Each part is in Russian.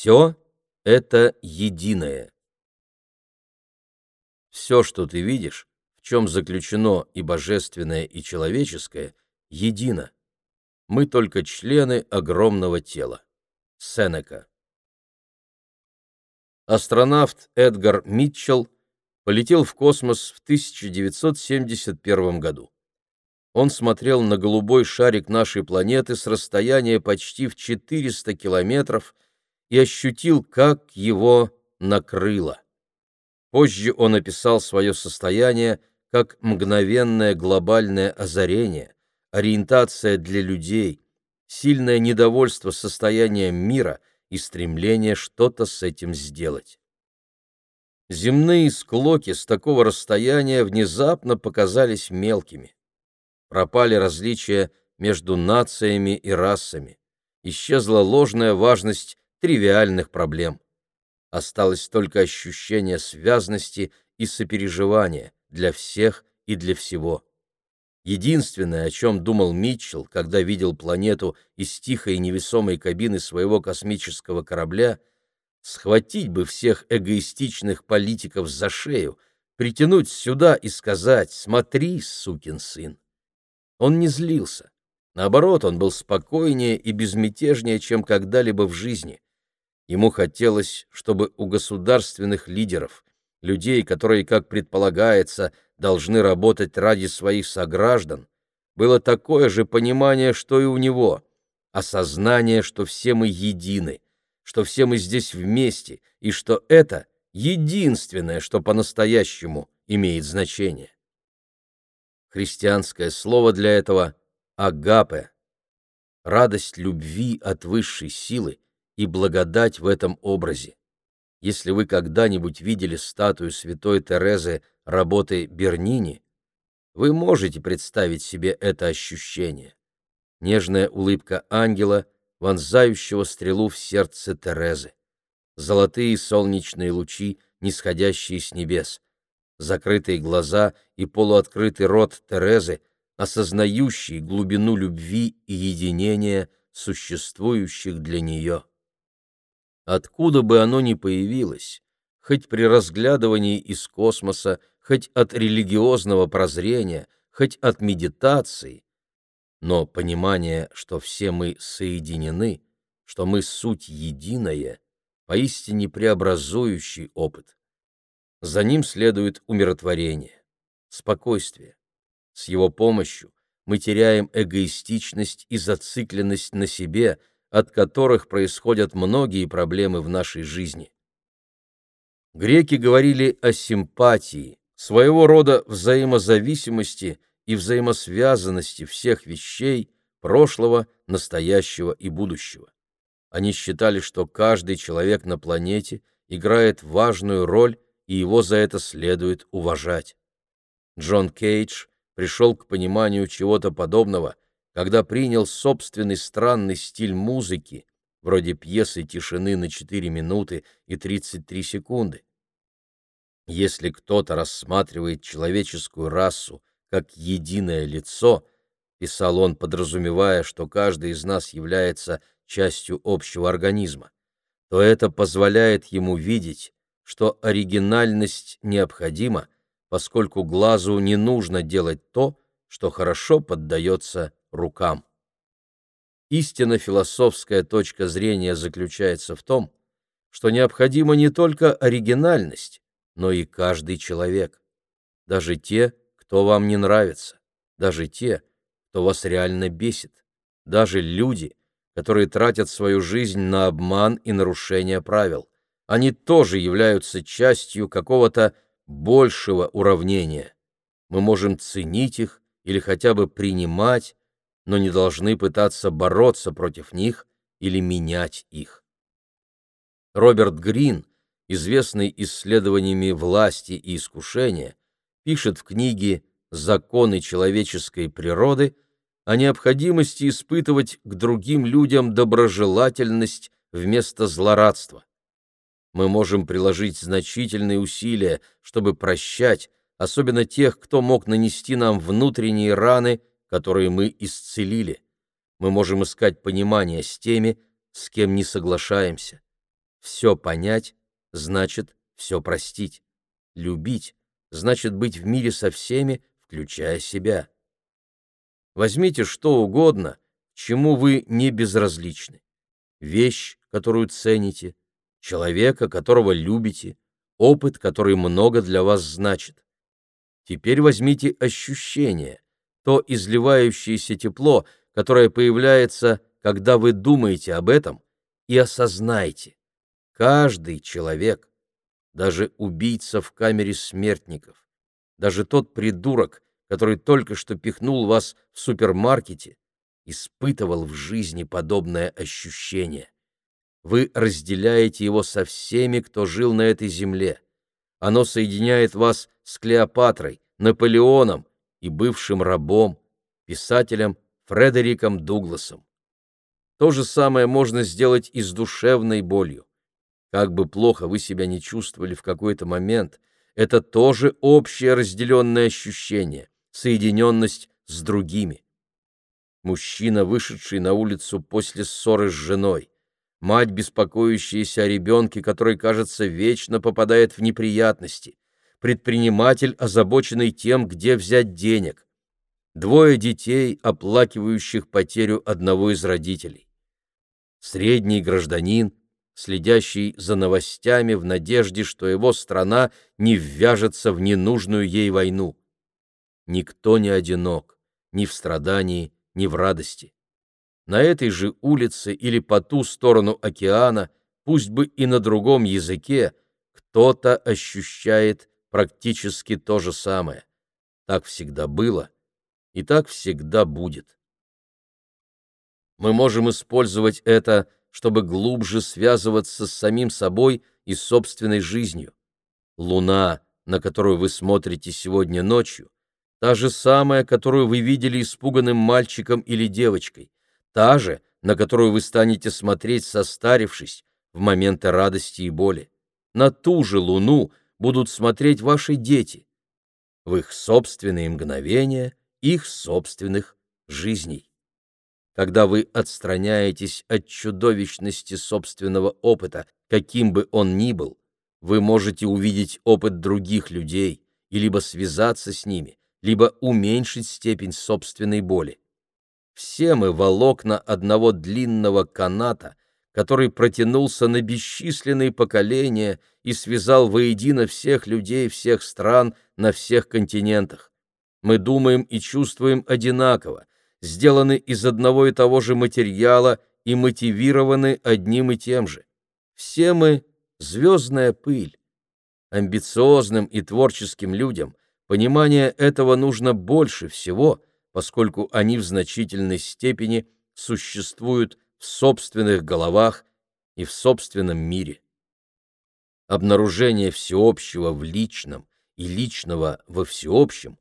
Все — это единое. Все, что ты видишь, в чем заключено и божественное, и человеческое, едино. Мы только члены огромного тела. Сенека. Астронавт Эдгар Митчелл полетел в космос в 1971 году. Он смотрел на голубой шарик нашей планеты с расстояния почти в 400 километров и ощутил, как его накрыло. Позже он описал свое состояние как мгновенное глобальное озарение, ориентация для людей, сильное недовольство состоянием мира и стремление что-то с этим сделать. Земные склоки с такого расстояния внезапно показались мелкими. Пропали различия между нациями и расами. Исчезла ложная важность тривиальных проблем. Осталось только ощущение связности и сопереживания для всех и для всего. Единственное, о чем думал Митчелл, когда видел планету из тихой невесомой кабины своего космического корабля, схватить бы всех эгоистичных политиков за шею, притянуть сюда и сказать «Смотри, сукин сын». Он не злился. Наоборот, он был спокойнее и безмятежнее, чем когда-либо в жизни. Ему хотелось, чтобы у государственных лидеров, людей, которые, как предполагается, должны работать ради своих сограждан, было такое же понимание, что и у него, осознание, что все мы едины, что все мы здесь вместе, и что это единственное, что по-настоящему имеет значение. Христианское слово для этого — агапе, радость любви от высшей силы и благодать в этом образе. Если вы когда-нибудь видели статую святой Терезы работы Бернини, вы можете представить себе это ощущение. Нежная улыбка ангела, вонзающего стрелу в сердце Терезы. Золотые солнечные лучи, нисходящие с небес. Закрытые глаза и полуоткрытый рот Терезы, осознающие глубину любви и единения, существующих для нее. Откуда бы оно ни появилось, хоть при разглядывании из космоса, хоть от религиозного прозрения, хоть от медитации, но понимание, что все мы соединены, что мы суть единое, поистине преобразующий опыт. За ним следует умиротворение, спокойствие. С его помощью мы теряем эгоистичность и зацикленность на себе – от которых происходят многие проблемы в нашей жизни. Греки говорили о симпатии, своего рода взаимозависимости и взаимосвязанности всех вещей прошлого, настоящего и будущего. Они считали, что каждый человек на планете играет важную роль, и его за это следует уважать. Джон Кейдж пришел к пониманию чего-то подобного – когда принял собственный странный стиль музыки, вроде пьесы «Тишины на 4 минуты и 33 секунды». Если кто-то рассматривает человеческую расу как единое лицо, писал он, подразумевая, что каждый из нас является частью общего организма, то это позволяет ему видеть, что оригинальность необходима, поскольку глазу не нужно делать то, что хорошо поддается рукам. Истинно философская точка зрения заключается в том, что необходима не только оригинальность, но и каждый человек, даже те, кто вам не нравится, даже те, кто вас реально бесит, даже люди, которые тратят свою жизнь на обман и нарушение правил. Они тоже являются частью какого-то большего уравнения. Мы можем ценить их или хотя бы принимать, но не должны пытаться бороться против них или менять их. Роберт Грин, известный исследованиями власти и искушения, пишет в книге «Законы человеческой природы» о необходимости испытывать к другим людям доброжелательность вместо злорадства. Мы можем приложить значительные усилия, чтобы прощать, особенно тех, кто мог нанести нам внутренние раны которые мы исцелили. Мы можем искать понимание с теми, с кем не соглашаемся. все понять значит все простить. Любить значит быть в мире со всеми, включая себя. Возьмите что угодно, чему вы не безразличны. Вещь, которую цените, человека, которого любите, опыт, который много для вас значит. Теперь возьмите ощущение, то изливающееся тепло, которое появляется, когда вы думаете об этом, и осознайте. Каждый человек, даже убийца в камере смертников, даже тот придурок, который только что пихнул вас в супермаркете, испытывал в жизни подобное ощущение. Вы разделяете его со всеми, кто жил на этой земле. Оно соединяет вас с Клеопатрой, Наполеоном и бывшим рабом, писателем Фредериком Дугласом. То же самое можно сделать и с душевной болью. Как бы плохо вы себя не чувствовали в какой-то момент, это тоже общее разделенное ощущение, соединенность с другими. Мужчина, вышедший на улицу после ссоры с женой, мать, беспокоящаяся о ребенке, который, кажется, вечно попадает в неприятности, предприниматель, озабоченный тем, где взять денег, двое детей, оплакивающих потерю одного из родителей, средний гражданин, следящий за новостями в надежде, что его страна не ввяжется в ненужную ей войну. Никто не одинок, ни в страдании, ни в радости. На этой же улице или по ту сторону океана, пусть бы и на другом языке, кто-то ощущает практически то же самое. Так всегда было и так всегда будет. Мы можем использовать это чтобы глубже связываться с самим собой и собственной жизнью. Луна, на которую вы смотрите сегодня ночью, та же самая, которую вы видели испуганным мальчиком или девочкой, та же, на которую вы станете смотреть, состарившись, в моменты радости и боли. На ту же луну будут смотреть ваши дети, в их собственные мгновения, их собственных жизней когда вы отстраняетесь от чудовищности собственного опыта, каким бы он ни был, вы можете увидеть опыт других людей и либо связаться с ними, либо уменьшить степень собственной боли. Все мы волокна одного длинного каната, который протянулся на бесчисленные поколения и связал воедино всех людей всех стран на всех континентах. Мы думаем и чувствуем одинаково, сделаны из одного и того же материала и мотивированы одним и тем же. Все мы — звездная пыль. Амбициозным и творческим людям понимание этого нужно больше всего, поскольку они в значительной степени существуют в собственных головах и в собственном мире. Обнаружение всеобщего в личном и личного во всеобщем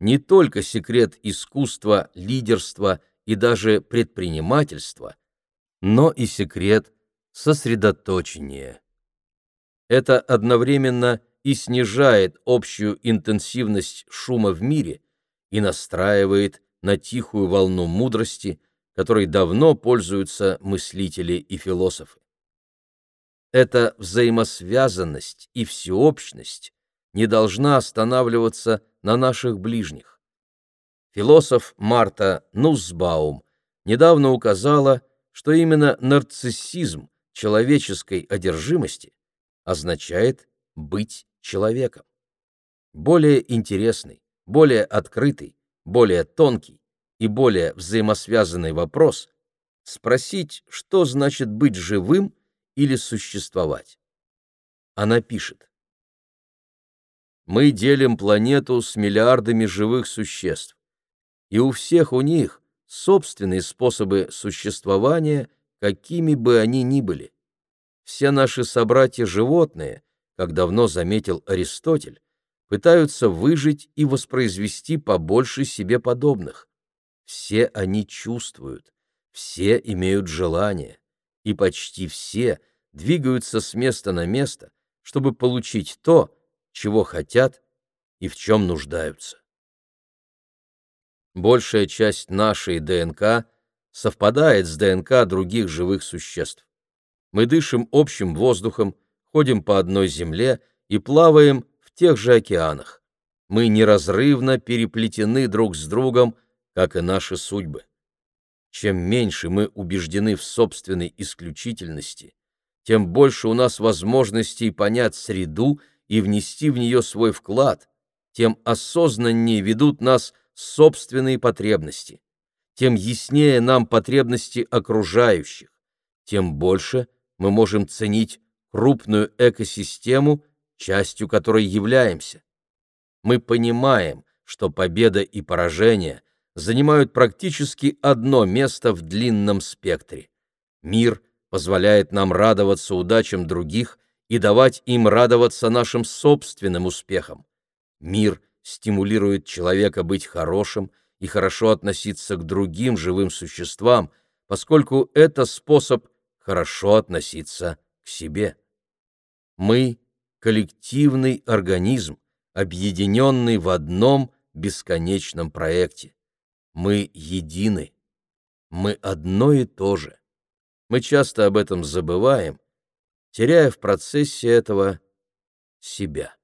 не только секрет искусства, лидерства и даже предпринимательства, но и секрет сосредоточения. Это одновременно и снижает общую интенсивность шума в мире и настраивает на тихую волну мудрости, которой давно пользуются мыслители и философы. Эта взаимосвязанность и всеобщность не должна останавливаться на наших ближних. Философ Марта Нусбаум недавно указала, что именно нарциссизм человеческой одержимости означает быть человеком. Более интересный, более открытый, более тонкий и более взаимосвязанный вопрос — спросить, что значит быть живым или существовать. Она пишет. Мы делим планету с миллиардами живых существ, и у всех у них собственные способы существования, какими бы они ни были. Все наши собратья-животные, как давно заметил Аристотель, пытаются выжить и воспроизвести побольше себе подобных. Все они чувствуют, все имеют желание, и почти все двигаются с места на место, чтобы получить то, чего хотят и в чем нуждаются. Большая часть нашей ДНК совпадает с ДНК других живых существ. Мы дышим общим воздухом, ходим по одной земле и плаваем в тех же океанах. Мы неразрывно переплетены друг с другом, как и наши судьбы. Чем меньше мы убеждены в собственной исключительности, тем больше у нас возможностей понять среду и внести в нее свой вклад, тем осознаннее ведут нас собственные потребности, тем яснее нам потребности окружающих, тем больше мы можем ценить крупную экосистему, частью которой являемся. Мы понимаем, что победа и поражение занимают практически одно место в длинном спектре. Мир позволяет нам радоваться удачам других и давать им радоваться нашим собственным успехам. Мир стимулирует человека быть хорошим и хорошо относиться к другим живым существам, поскольку это способ хорошо относиться к себе. Мы — коллективный организм, объединенный в одном бесконечном проекте. Мы едины. Мы одно и то же. Мы часто об этом забываем, теряя в процессе этого себя.